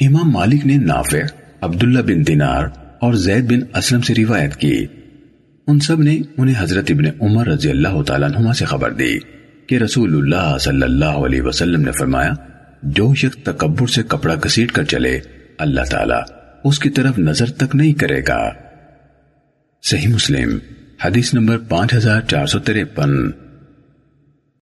امام مالک نے نافع، عبداللہ بن دینار اور زید بن اسلم سے روایت کی۔ ان سب نے انہیں حضرت ابن عمر رضی اللہ تعالیٰ عنہ سے خبر دی کہ رسول اللہ صلی اللہ علیہ وسلم نے فرمایا، جو شخص تکبر سے کپڑا کسیٹ کر چلے، اللہ تعالیٰ اس کی طرف نظر تک نہیں کرے گا۔ صحیح مسلم، حدیث نمبر پانچ ہزار چار سو تریپن